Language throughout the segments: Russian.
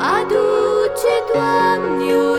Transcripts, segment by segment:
aduce, Doamne,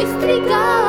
estrigar